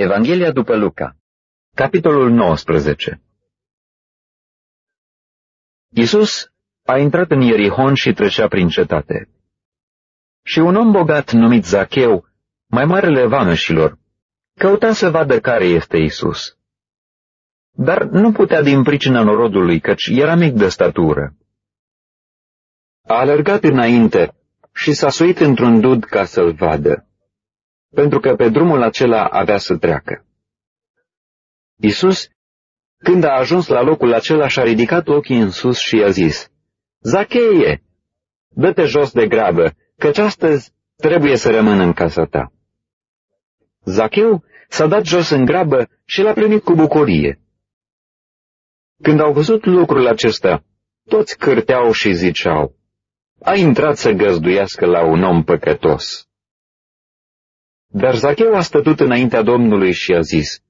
Evanghelia după Luca Capitolul 19 Iisus a intrat în Ierihon și trecea prin cetate. Și un om bogat numit Zacheu, mai marele vameșilor, căuta să vadă care este Isus. Dar nu putea din pricina norodului, căci era mic de statură. A alergat înainte și s-a suit într-un dud ca să-l vadă, pentru că pe drumul acela avea să treacă. Isus, când a ajuns la locul acela, și-a ridicat ochii în sus și i-a zis, Zacheie, dă-te jos de grabă, căci astăzi trebuie să rămân în casa ta. Zacheu s-a dat jos în grabă și l-a primit cu bucurie. Când au văzut lucrul acesta, toți cârteau și ziceau, a intrat să găzduiască la un om păcătos. Dar Zacheu a stătut înaintea Domnului și a zis,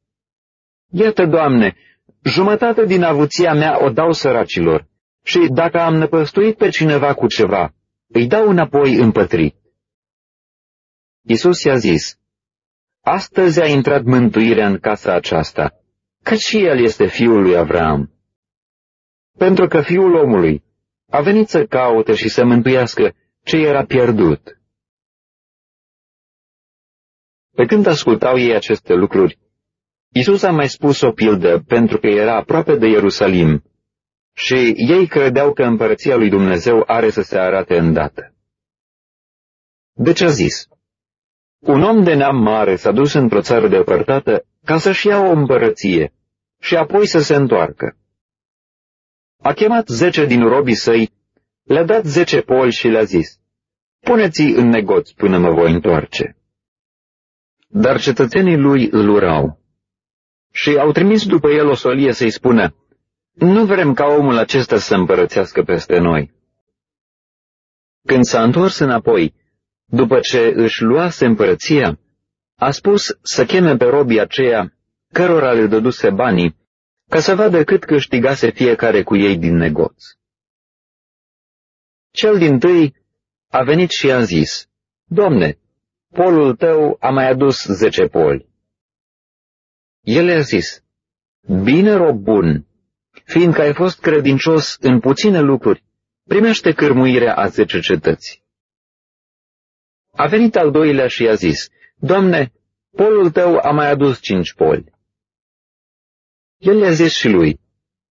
Iată, Doamne, jumătate din avuția mea o dau săracilor și dacă am năpăstuit pe cineva cu ceva, îi dau înapoi împătrit. Isus i-a zis, Astăzi a intrat mântuirea în casa aceasta, că și el este fiul lui Avram. Pentru că fiul omului a venit să caute și să mântuiască ce era pierdut. Pe când ascultau ei aceste lucruri, Isus a mai spus o pildă pentru că era aproape de Ierusalim și ei credeau că împărăția lui Dumnezeu are să se arate îndată. Deci a zis, un om de neam mare s-a dus într-o țară depărtată ca să-și ia o împărăție și apoi să se întoarcă. A chemat zece din robii săi, le-a dat zece poli și le-a zis, puneți în negoț până mă voi întoarce. Dar cetățenii lui îl urau și au trimis după el o solie să-i spună, nu vrem ca omul acesta să împărățească peste noi. Când s-a întors înapoi, după ce își luase împărăția, a spus să cheme pe robii aceia, cărora le dăduse banii, ca să vadă cât câștigase fiecare cu ei din negoț. Cel din tâi a venit și a zis, Domne, polul tău a mai adus zece poli. El i-a zis, Bine, rob bun, fiindcă ai fost credincios în puține lucruri, primește cârmuirea a zece cetăți. A venit al doilea și i-a zis, Doamne, polul tău a mai adus cinci poli. El i-a zis și lui,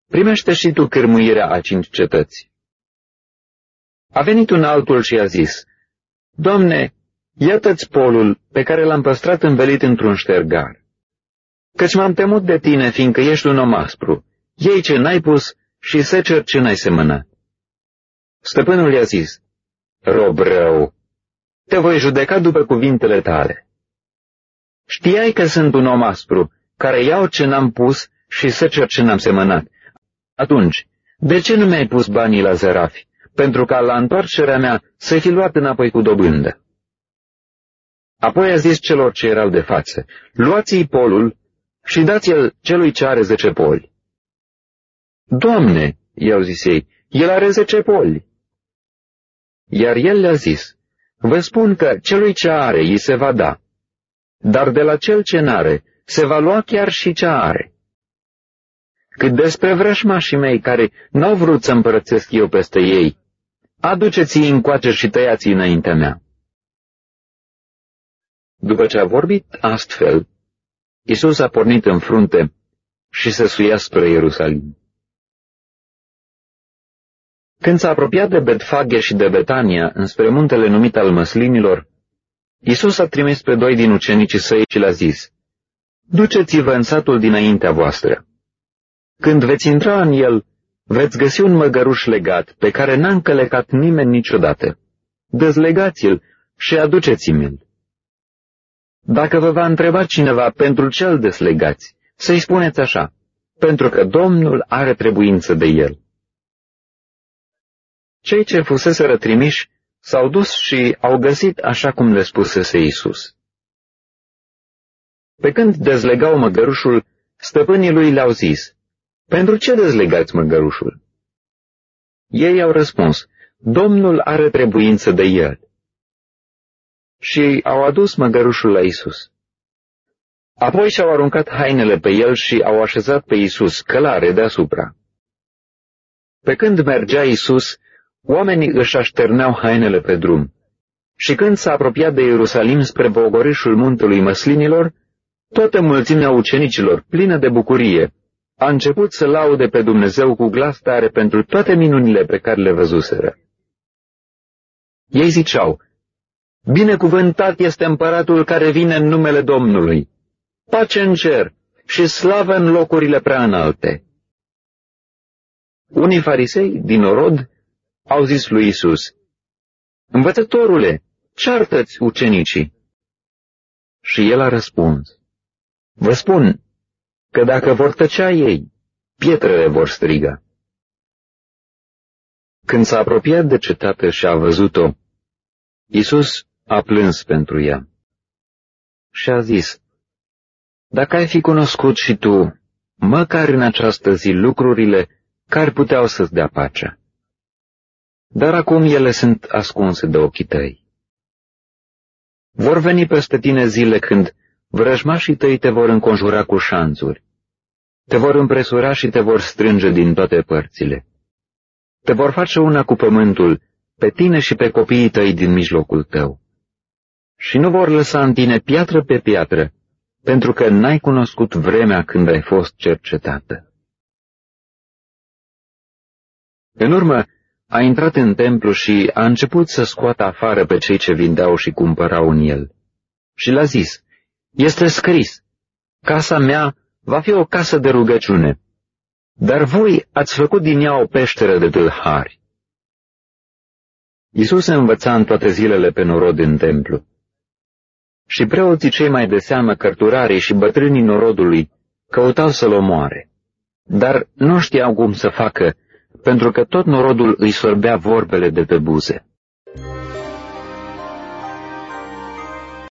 primește și tu cârmuirea a cinci cetăți. A venit un altul și a zis, Doamne, iată-ți polul pe care l-am păstrat învelit într-un ștergar. Căci m-am temut de tine, fiindcă ești un om aspru, iei ce n-ai pus și secer ce n-ai semănat. Stăpânul i-a zis, rob rău, te voi judeca după cuvintele tale. Știai că sunt un om aspru, care iau ce n-am pus și secer ce n-am semănat. Atunci, de ce nu mi-ai pus banii la zărafi, pentru ca la întoarcerea mea să fi luat înapoi cu dobândă? Apoi a zis celor ce erau de față, luați-i polul și dați-l celui ce are zece poli. Doamne, i-au zis ei, el are zece poli. Iar el le-a zis, vă spun că celui ce are îi se va da, dar de la cel ce n-are se va lua chiar și ce are. Cât despre vrășmașii mei care n-au vrut să împărățesc eu peste ei, aduceți-i încoace și tăiați-i înaintea mea. După ce a vorbit astfel, Isus a pornit în frunte și se suia spre Ierusalim. Când s-a apropiat de Betfage și de Betania, înspre muntele numit al măslinilor, Isus a trimis pe doi din ucenicii săi și le-a zis, Duceți-vă în satul dinaintea voastră. Când veți intra în el, veți găsi un măgăruș legat, pe care n-a încălecat nimeni niciodată. Dezlegați-l și aduceți-mi-l. Dacă vă va întreba cineva pentru ce îl deslegați, să-i spuneți așa, pentru că Domnul are trebuință de el. Cei ce fusese trimiși s-au dus și au găsit așa cum le spusese Isus. Pe când dezlegau măgărușul, stăpânii lui le-au zis, Pentru ce dezlegați măgărușul? Ei au răspuns, Domnul are trebuință de el. Și au adus măgărușul la Isus. Apoi și-au aruncat hainele pe el și au așezat pe Isus călare deasupra. Pe când mergea Isus, oamenii își așterneau hainele pe drum. Și când s-a apropiat de Ierusalim spre bogorișul muntelui măslinilor, toată mulțimea ucenicilor, plină de bucurie, a început să laude pe Dumnezeu cu glas tare pentru toate minunile pe care le văzuseră. Ei ziceau, Binecuvântat este împăratul care vine în numele Domnului, pace în cer și slavă în locurile prea înalte. Unii farisei din Orod au zis lui Isus, Învățătorule, ceartă-ți ucenicii. Și el a răspuns, Vă spun că dacă vor tăcea ei, pietrele vor striga. Când s-a apropiat de cetate și a văzut-o, Isus a plâns pentru ea și a zis, Dacă ai fi cunoscut și tu, măcar în această zi, lucrurile care puteau să-ți dea pacea. Dar acum ele sunt ascunse de ochii tăi. Vor veni peste tine zile când vrăjmașii tăi te vor înconjura cu șanțuri, te vor împresura și te vor strânge din toate părțile. Te vor face una cu pământul, pe tine și pe copiii tăi din mijlocul tău. Și nu vor lăsa în tine piatră pe piatră, pentru că n-ai cunoscut vremea când ai fost cercetată. În urmă, a intrat în templu și a început să scoată afară pe cei ce vindeau și cumpărau în el. Și l-a zis, este scris, casa mea va fi o casă de rugăciune, dar voi ați făcut din ea o peșteră de tâlhari. Iisus se învăța în toate zilele pe norod în templu. Și preoții cei mai de seamă cărturarii și bătrânii norodului căutau să-l omoare, dar nu știau cum să facă, pentru că tot norodul îi sorbea vorbele de pe buze.